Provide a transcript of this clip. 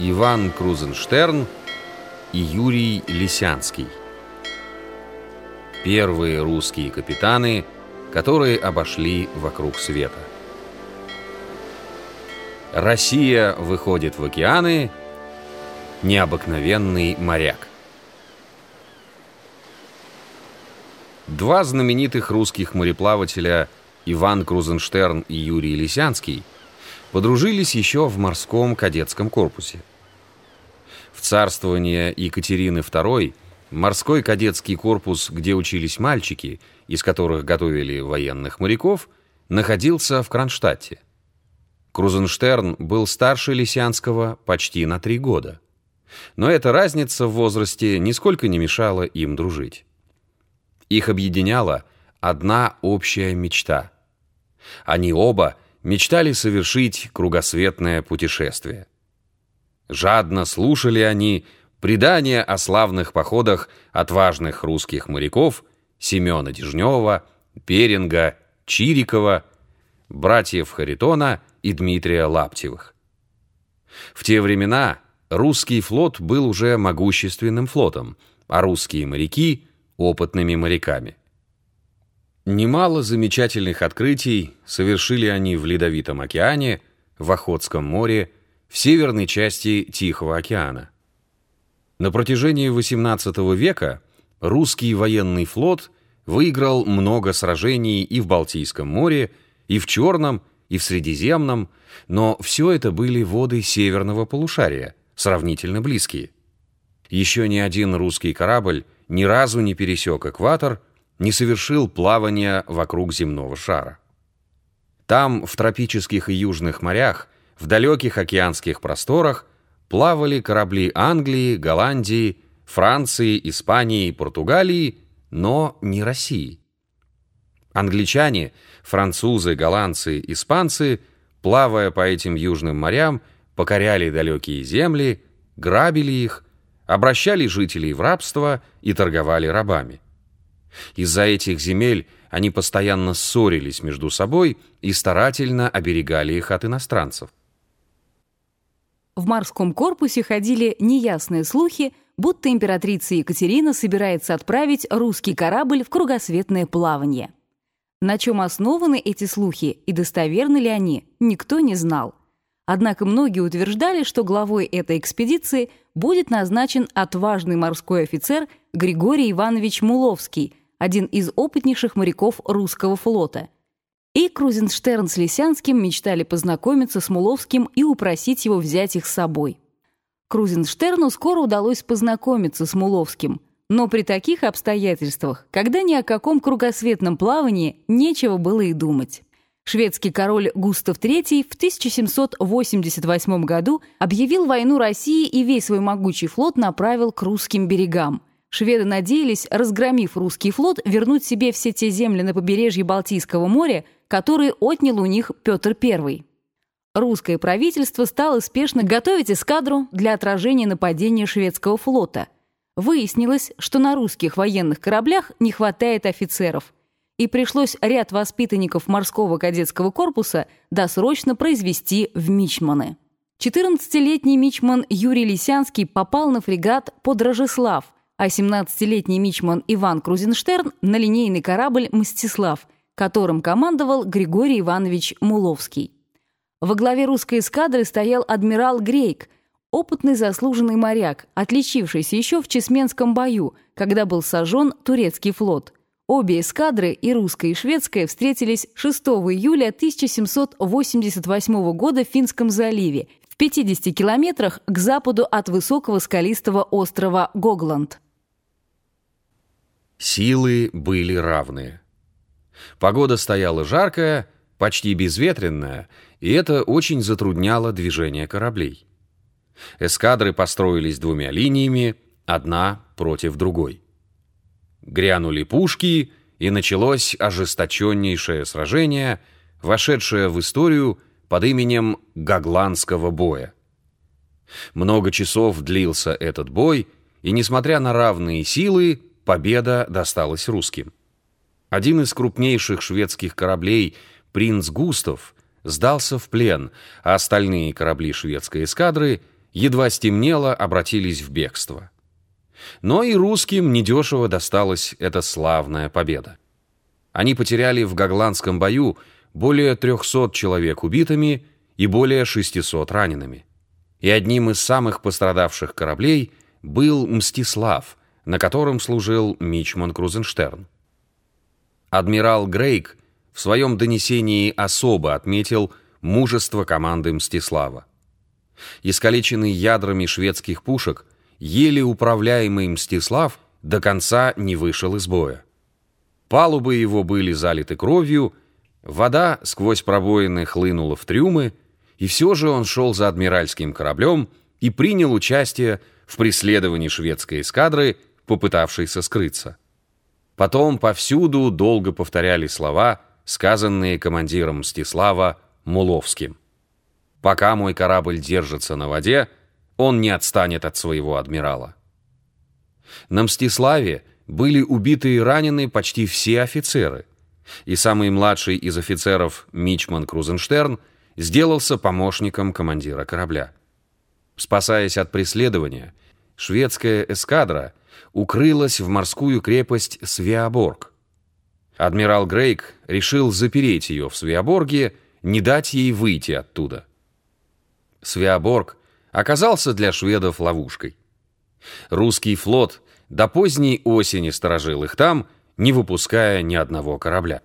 Иван Крузенштерн и Юрий Лисянский. Первые русские капитаны, которые обошли вокруг света. Россия выходит в океаны. Необыкновенный моряк. Два знаменитых русских мореплавателя Иван Крузенштерн и Юрий Лисянский подружились еще в морском кадетском корпусе. В царствование Екатерины II морской кадетский корпус, где учились мальчики, из которых готовили военных моряков, находился в Кронштадте. Крузенштерн был старше Лисянского почти на три года. Но эта разница в возрасте нисколько не мешала им дружить. Их объединяла одна общая мечта. Они оба мечтали совершить кругосветное путешествие. Жадно слушали они предания о славных походах отважных русских моряков Семена Дежнева, Перинга, Чирикова, братьев Харитона и Дмитрия Лаптевых. В те времена русский флот был уже могущественным флотом, а русские моряки опытными моряками. Немало замечательных открытий совершили они в Ледовитом океане, в Охотском море, в северной части Тихого океана. На протяжении XVIII века русский военный флот выиграл много сражений и в Балтийском море, и в Черном, и в Средиземном, но все это были воды северного полушария, сравнительно близкие. Еще ни один русский корабль ни разу не пересек экватор, не совершил плавания вокруг земного шара. Там, в тропических и южных морях, в далеких океанских просторах, плавали корабли Англии, Голландии, Франции, Испании Португалии, но не России. Англичане, французы, голландцы, испанцы, плавая по этим южным морям, покоряли далекие земли, грабили их, обращали жителей в рабство и торговали рабами. Из-за этих земель они постоянно ссорились между собой и старательно оберегали их от иностранцев. В морском корпусе ходили неясные слухи, будто императрица Екатерина собирается отправить русский корабль в кругосветное плавание. На чем основаны эти слухи и достоверны ли они, никто не знал. Однако многие утверждали, что главой этой экспедиции будет назначен отважный морской офицер Григорий Иванович Муловский, один из опытнейших моряков русского флота. И Крузенштерн с Лисянским мечтали познакомиться с Муловским и упросить его взять их с собой. Крузенштерну скоро удалось познакомиться с Муловским, но при таких обстоятельствах, когда ни о каком кругосветном плавании нечего было и думать. Шведский король Густав III в 1788 году объявил войну России и весь свой могучий флот направил к русским берегам. Шведы надеялись, разгромив русский флот, вернуть себе все те земли на побережье Балтийского моря, которые отнял у них Петр I. Русское правительство стало спешно готовить эскадру для отражения нападения шведского флота. Выяснилось, что на русских военных кораблях не хватает офицеров – и пришлось ряд воспитанников морского кадетского корпуса досрочно произвести в мичманы. 14-летний мичман Юрий Лисянский попал на фрегат под Рожеслав, а 17-летний мичман Иван Крузенштерн на линейный корабль «Мстислав», которым командовал Григорий Иванович Муловский. Во главе русской эскадры стоял адмирал Грейк, опытный заслуженный моряк, отличившийся еще в Чесменском бою, когда был сожжен турецкий флот – Обе эскадры, и русская, и шведская, встретились 6 июля 1788 года в Финском заливе, в 50 километрах к западу от высокого скалистого острова Гогланд. Силы были равные. Погода стояла жаркая, почти безветренная, и это очень затрудняло движение кораблей. Эскадры построились двумя линиями, одна против другой. Грянули пушки, и началось ожесточеннейшее сражение, вошедшее в историю под именем Гагландского боя. Много часов длился этот бой, и, несмотря на равные силы, победа досталась русским. Один из крупнейших шведских кораблей, принц Густав, сдался в плен, а остальные корабли шведской эскадры едва стемнело, обратились в бегство. Но и русским недешево досталась эта славная победа. Они потеряли в Гагландском бою более 300 человек убитыми и более 600 ранеными. И одним из самых пострадавших кораблей был «Мстислав», на котором служил Мичман Крузенштерн. Адмирал Грейк в своем донесении особо отметил мужество команды Мстислава. Искалеченный ядрами шведских пушек, еле управляемый Мстислав до конца не вышел из боя. Палубы его были залиты кровью, вода сквозь пробоины хлынула в трюмы, и все же он шел за адмиральским кораблем и принял участие в преследовании шведской эскадры, попытавшейся скрыться. Потом повсюду долго повторяли слова, сказанные командиром Мстислава Муловским. «Пока мой корабль держится на воде, он не отстанет от своего адмирала». На Мстиславе были убиты и ранены почти все офицеры, и самый младший из офицеров Мичман Крузенштерн сделался помощником командира корабля. Спасаясь от преследования, шведская эскадра укрылась в морскую крепость Свиаборг. Адмирал Грейк решил запереть ее в Свиаборге, не дать ей выйти оттуда. Свиаборг оказался для шведов ловушкой. Русский флот до поздней осени сторожил их там, не выпуская ни одного корабля.